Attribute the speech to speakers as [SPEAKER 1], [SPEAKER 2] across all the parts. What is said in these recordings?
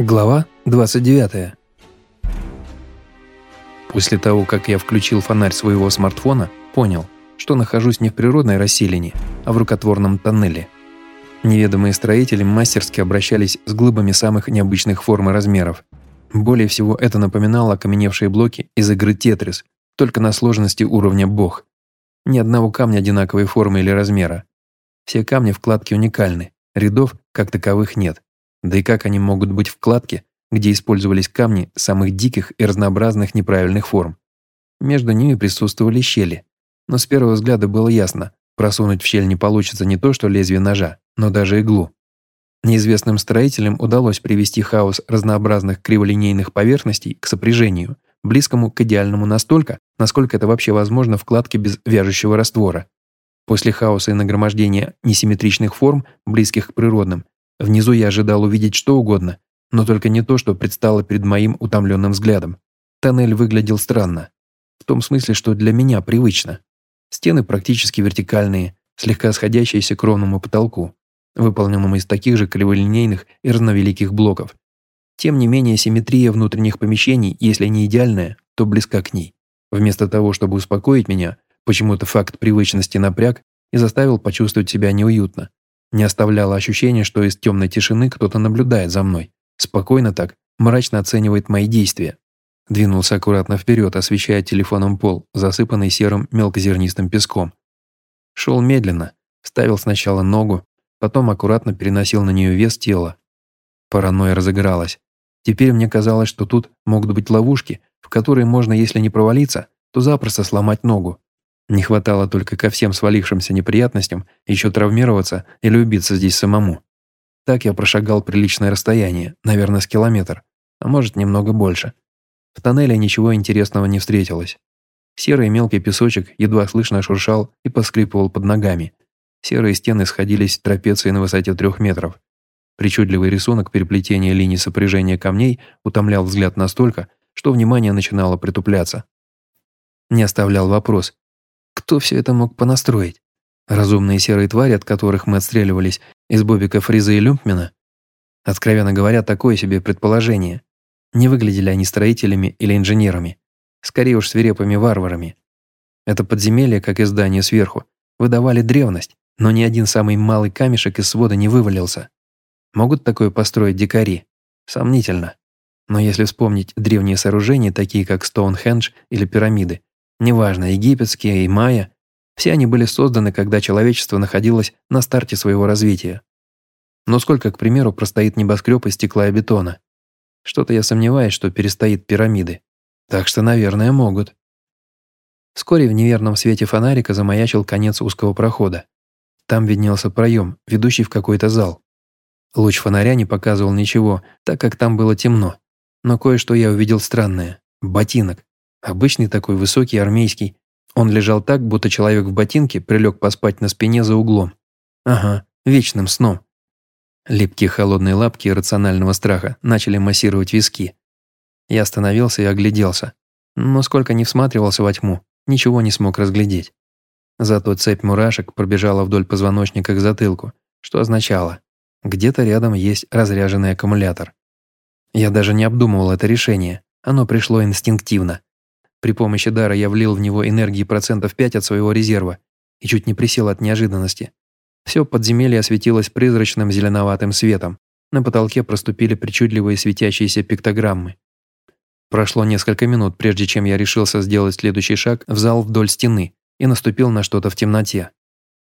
[SPEAKER 1] Глава 29. После того, как я включил фонарь своего смартфона, понял, что нахожусь не в природной расселине, а в рукотворном тоннеле. Неведомые строители мастерски обращались с глыбами самых необычных форм и размеров. Более всего это напоминало окаменевшие блоки из игры «Тетрис», только на сложности уровня «Бог». Ни одного камня одинаковой формы или размера. Все камни вкладки уникальны, рядов как таковых нет. Да и как они могут быть в кладке, где использовались камни самых диких и разнообразных неправильных форм? Между ними присутствовали щели, но с первого взгляда было ясно, просунуть в щель не получится не то что лезвие ножа, но даже иглу. Неизвестным строителям удалось привести хаос разнообразных криволинейных поверхностей к сопряжению, близкому к идеальному настолько, насколько это вообще возможно в кладке без вяжущего раствора. После хаоса и нагромождения несимметричных форм, близких к природным, Внизу я ожидал увидеть что угодно, но только не то, что предстало перед моим утомленным взглядом. Тоннель выглядел странно. В том смысле, что для меня привычно. Стены практически вертикальные, слегка сходящиеся к ровному потолку, выполненному из таких же криволинейных и разновеликих блоков. Тем не менее, симметрия внутренних помещений, если не идеальная, то близка к ней. Вместо того, чтобы успокоить меня, почему-то факт привычности напряг и заставил почувствовать себя неуютно. Не оставляло ощущения, что из темной тишины кто-то наблюдает за мной. Спокойно так, мрачно оценивает мои действия. Двинулся аккуратно вперед, освещая телефоном пол, засыпанный серым мелкозернистым песком. Шел медленно, ставил сначала ногу, потом аккуратно переносил на нее вес тела. Паранойя разыгралась. Теперь мне казалось, что тут могут быть ловушки, в которые можно, если не провалиться, то запросто сломать ногу. Не хватало только ко всем свалившимся неприятностям еще травмироваться или убиться здесь самому. Так я прошагал приличное расстояние, наверное, с километр, а может, немного больше. В тоннеле ничего интересного не встретилось. Серый мелкий песочек едва слышно шуршал и поскрипывал под ногами. Серые стены сходились трапецией на высоте трех метров. Причудливый рисунок переплетения линий сопряжения камней утомлял взгляд настолько, что внимание начинало притупляться. Не оставлял вопрос, кто все это мог понастроить? Разумные серые твари, от которых мы отстреливались из Бобика Фриза и Люмпмена? Откровенно говоря, такое себе предположение. Не выглядели они строителями или инженерами. Скорее уж свирепыми варварами. Это подземелье, как и здание сверху, выдавали древность, но ни один самый малый камешек из свода не вывалился. Могут такое построить дикари? Сомнительно. Но если вспомнить древние сооружения, такие как Стоунхендж или пирамиды, Неважно, египетские и майя, все они были созданы, когда человечество находилось на старте своего развития. Но сколько, к примеру, простоит небоскреб из стекла и бетона? Что-то я сомневаюсь, что перестоит пирамиды. Так что, наверное, могут. Вскоре в неверном свете фонарика замаячил конец узкого прохода. Там виднелся проем, ведущий в какой-то зал. Луч фонаря не показывал ничего, так как там было темно. Но кое-что я увидел странное. Ботинок. Обычный такой высокий армейский. Он лежал так, будто человек в ботинке прилег поспать на спине за углом. Ага, вечным сном. Липкие холодные лапки рационального страха начали массировать виски. Я остановился и огляделся. Но сколько не всматривался во тьму, ничего не смог разглядеть. Зато цепь мурашек пробежала вдоль позвоночника к затылку, что означало, где-то рядом есть разряженный аккумулятор. Я даже не обдумывал это решение, оно пришло инстинктивно. При помощи дара я влил в него энергии процентов 5 от своего резерва и чуть не присел от неожиданности. Все подземелье осветилось призрачным зеленоватым светом. На потолке проступили причудливые светящиеся пиктограммы. Прошло несколько минут, прежде чем я решился сделать следующий шаг в зал вдоль стены и наступил на что-то в темноте.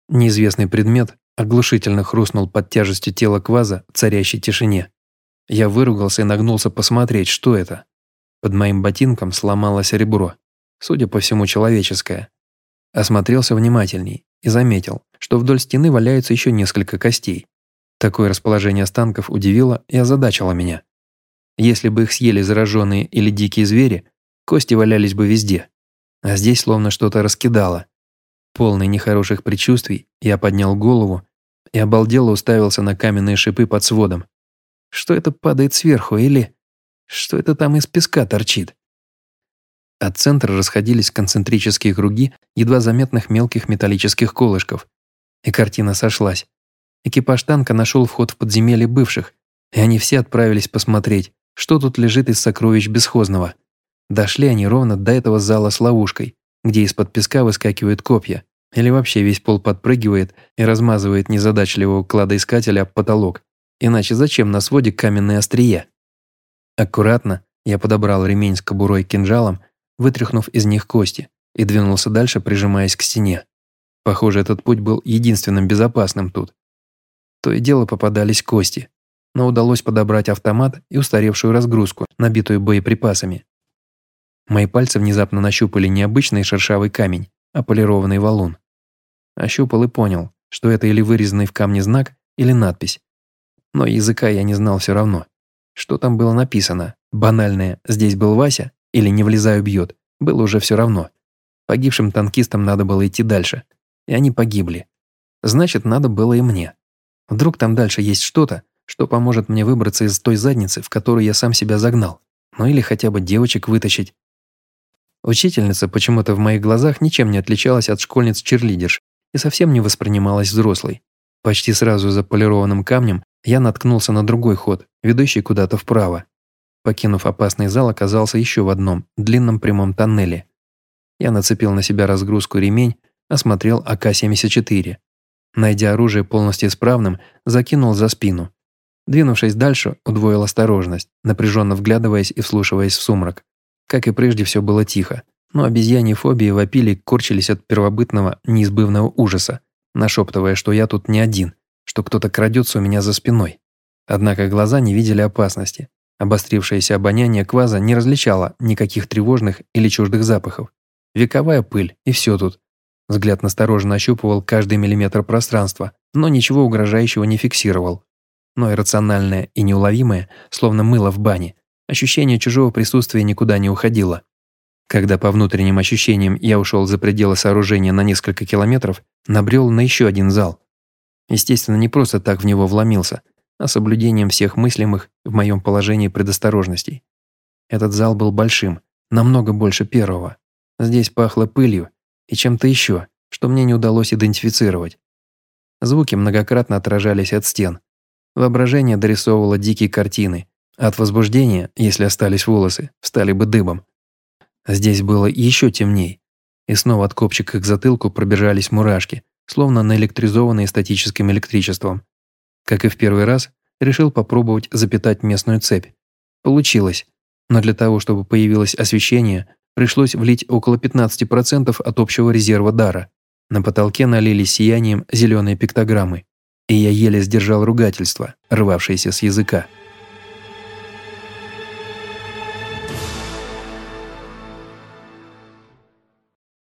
[SPEAKER 1] Неизвестный предмет оглушительно хрустнул под тяжестью тела кваза в царящей тишине. Я выругался и нагнулся посмотреть, что это. Под моим ботинком сломалось ребро, судя по всему человеческое. Осмотрелся внимательней и заметил, что вдоль стены валяются еще несколько костей. Такое расположение останков удивило и озадачило меня. Если бы их съели зараженные или дикие звери, кости валялись бы везде. А здесь словно что-то раскидало. Полный нехороших предчувствий, я поднял голову и обалдело уставился на каменные шипы под сводом. Что это падает сверху или... Что это там из песка торчит? От центра расходились концентрические круги едва заметных мелких металлических колышков. И картина сошлась. Экипаж танка нашел вход в подземелье бывших, и они все отправились посмотреть, что тут лежит из сокровищ бесхозного. Дошли они ровно до этого зала с ловушкой, где из-под песка выскакивают копья, или вообще весь пол подпрыгивает и размазывает незадачливого кладоискателя об потолок. Иначе зачем на своде каменные острия? Аккуратно я подобрал ремень с кобурой кинжалом, вытряхнув из них кости, и двинулся дальше, прижимаясь к стене. Похоже, этот путь был единственным безопасным тут. То и дело попадались кости, но удалось подобрать автомат и устаревшую разгрузку, набитую боеприпасами. Мои пальцы внезапно нащупали не обычный шершавый камень, а полированный валун. Ощупал и понял, что это или вырезанный в камне знак, или надпись. Но языка я не знал все равно. Что там было написано? Банальное «здесь был Вася» или «не влезаю бьет» было уже все равно. Погибшим танкистам надо было идти дальше. И они погибли. Значит, надо было и мне. Вдруг там дальше есть что-то, что поможет мне выбраться из той задницы, в которую я сам себя загнал. Ну или хотя бы девочек вытащить. Учительница почему-то в моих глазах ничем не отличалась от школьниц-черлидерш и совсем не воспринималась взрослой. Почти сразу за полированным камнем я наткнулся на другой ход, ведущий куда-то вправо. Покинув опасный зал, оказался еще в одном, длинном прямом тоннеле. Я нацепил на себя разгрузку ремень, осмотрел АК-74. Найдя оружие полностью исправным, закинул за спину. Двинувшись дальше, удвоил осторожность, напряженно вглядываясь и вслушиваясь в сумрак. Как и прежде, все было тихо, но обезьяне фобии вопили корчились от первобытного, неизбывного ужаса, нашептывая, что я тут не один, что кто-то крадется у меня за спиной. Однако глаза не видели опасности. Обострившееся обоняние кваза не различало никаких тревожных или чуждых запахов. Вековая пыль, и все тут. Взгляд настороженно ощупывал каждый миллиметр пространства, но ничего угрожающего не фиксировал. Но иррациональное и неуловимое, словно мыло в бане, Ощущение чужого присутствия никуда не уходило. Когда по внутренним ощущениям я ушел за пределы сооружения на несколько километров, набрел на еще один зал. Естественно, не просто так в него вломился, а соблюдением всех мыслимых в моем положении предосторожностей. Этот зал был большим, намного больше первого. Здесь пахло пылью и чем-то еще, что мне не удалось идентифицировать. Звуки многократно отражались от стен. Воображение дорисовывало дикие картины, от возбуждения, если остались волосы, встали бы дыбом. Здесь было еще темней, и снова от копчика к затылку пробежались мурашки, словно наэлектризованные статическим электричеством. Как и в первый раз, решил попробовать запитать местную цепь. Получилось, но для того, чтобы появилось освещение, пришлось влить около 15% от общего резерва дара. На потолке налились сиянием зеленые пиктограммы, и я еле сдержал ругательство, рвавшееся с языка.